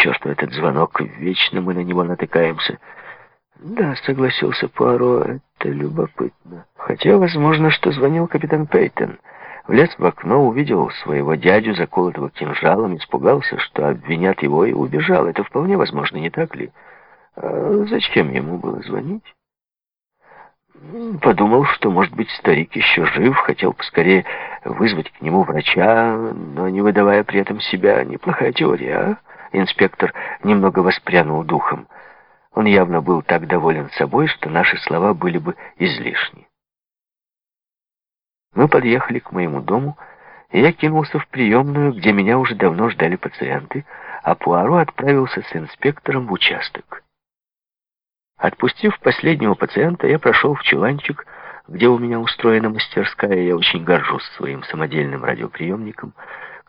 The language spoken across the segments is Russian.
черту этот звонок, вечно мы на него натыкаемся. Да, согласился Пуаро, это любопытно. Хотя, возможно, что звонил капитан Пейтон. Влез в окно, увидел своего дядю, заколотого кинжалом, испугался, что обвинят его и убежал. Это вполне возможно, не так ли? А зачем ему было звонить? Подумал, что, может быть, старик еще жив, хотел поскорее вызвать к нему врача, но не выдавая при этом себя. Неплохая теория, а? Инспектор немного воспрянул духом. Он явно был так доволен собой, что наши слова были бы излишни. Мы подъехали к моему дому, и я кинулся в приемную, где меня уже давно ждали пациенты, а Пуаро отправился с инспектором в участок. Отпустив последнего пациента, я прошел в чуланчик, где у меня устроена мастерская, я очень горжусь своим самодельным радиоприемником.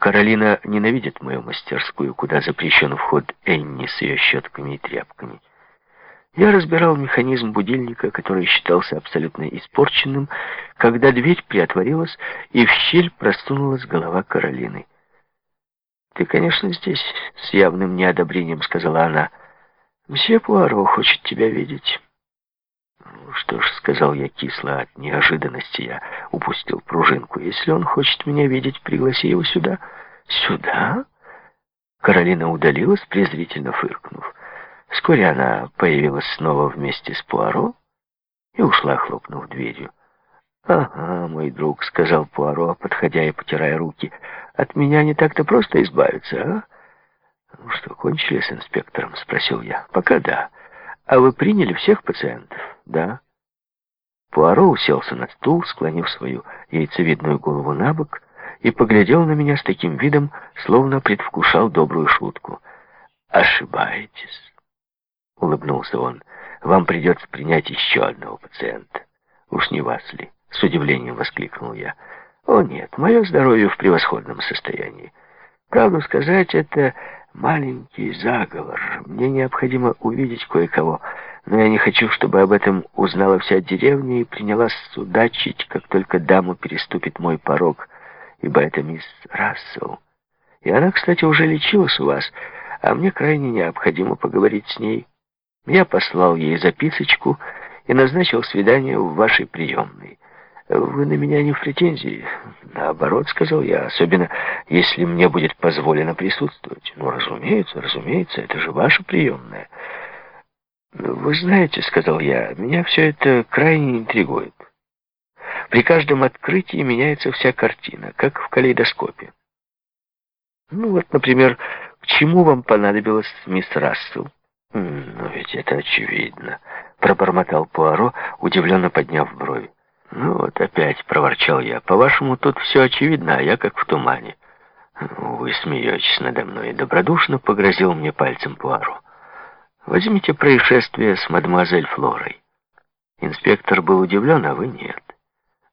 Каролина ненавидит мою мастерскую, куда запрещен вход Энни с ее щетками и тряпками. Я разбирал механизм будильника, который считался абсолютно испорченным, когда дверь приотворилась, и в щель просунулась голова Каролины. «Ты, конечно, здесь», — с явным неодобрением сказала она, — «Мсье Пуаро хочет тебя видеть». «Ну что ж», — сказал я кисло от неожиданности, я упустил пружинку. «Если он хочет меня видеть, пригласи его сюда». «Сюда?» Каролина удалилась, презрительно фыркнув. Вскоре она появилась снова вместе с Пуаро и ушла, хлопнув дверью. «Ага, мой друг», — сказал Пуаро, подходя и потирая руки, — «от меня не так-то просто избавиться, а?» «Ну что, кончили с инспектором?» — спросил я. «Пока да. А вы приняли всех пациентов?» «Да». Пуаро уселся на стул, склонив свою яйцевидную голову на бок, и поглядел на меня с таким видом, словно предвкушал добрую шутку. «Ошибаетесь», — улыбнулся он. «Вам придется принять еще одного пациента. Уж не вас ли?» — с удивлением воскликнул я. «О нет, мое здоровье в превосходном состоянии. Правду сказать, это маленький заговор. Мне необходимо увидеть кое-кого, но я не хочу, чтобы об этом узнала вся деревня и принялась судачить, как только дама переступит мой порог, ибо это мисс Рассел. И она, кстати, уже лечилась у вас, а мне крайне необходимо поговорить с ней. Я послал ей записочку и назначил свидание в вашей приемной. «Вы на меня не в претензии. Наоборот, — сказал я, — особенно если мне будет позволено присутствовать. Ну, разумеется, разумеется, это же ваша приемная». «Вы знаете, — сказал я, — меня все это крайне интригует. При каждом открытии меняется вся картина, как в калейдоскопе. Ну вот, например, к чему вам понадобилась мисс Рассел?» «Ну ведь это очевидно», — пробормотал Пуаро, удивленно подняв брови. «Ну вот опять», — проворчал я, — «по-вашему, тут все очевидно, а я как в тумане». «Вы смеетесь надо мной», — добродушно погрозил мне пальцем Пуаро. «Возьмите происшествие с мадемуазель Флорой». Инспектор был удивлен, а вы нет.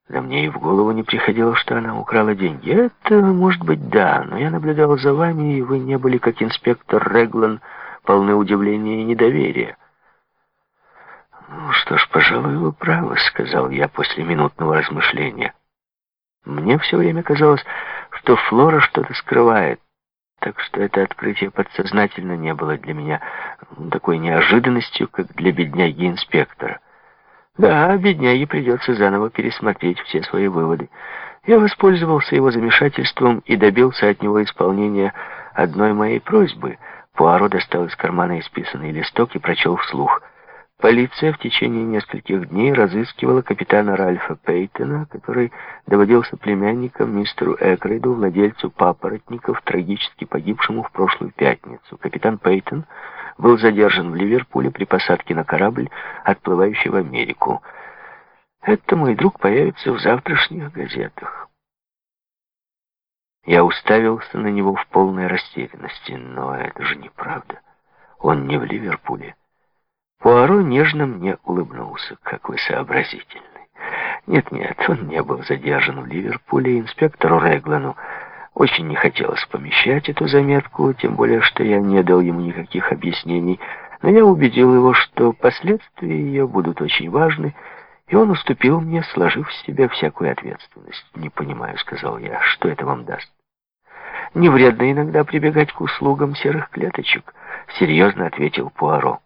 Да мне и в голову не приходило, что она украла деньги. Это, может быть, да, но я наблюдал за вами, и вы не были, как инспектор Реглан, полны удивления и недоверия. «Ну что ж, пожалуй, вы правы», — сказал я после минутного размышления. Мне все время казалось, что Флора что-то скрывает, так что это открытие подсознательно не было для меня такой неожиданностью, как для бедняги-инспектора. Да, бедняге придется заново пересмотреть все свои выводы. Я воспользовался его замешательством и добился от него исполнения одной моей просьбы. Пуаро достал из кармана исписанный листок и прочел вслух — Полиция в течение нескольких дней разыскивала капитана Ральфа Пейтона, который доводился племянником мистеру Экрейду, владельцу папоротников, трагически погибшему в прошлую пятницу. Капитан Пейтон был задержан в Ливерпуле при посадке на корабль, отплывающий в Америку. Это, мой друг, появится в завтрашних газетах. Я уставился на него в полной растерянности, но это же неправда. Он не в Ливерпуле. Пуаро нежно мне улыбнулся. «Как вы сообразительны!» Нет-нет, он не был задержан в Ливерпуле. Инспектору Реглану очень не хотелось помещать эту заметку, тем более, что я не дал ему никаких объяснений. Но я убедил его, что последствия ее будут очень важны, и он уступил мне, сложив в себя всякую ответственность. «Не понимаю», — сказал я, — «что это вам даст?» «Не вредно иногда прибегать к услугам серых клеточек». серьезно ответил Пуаро.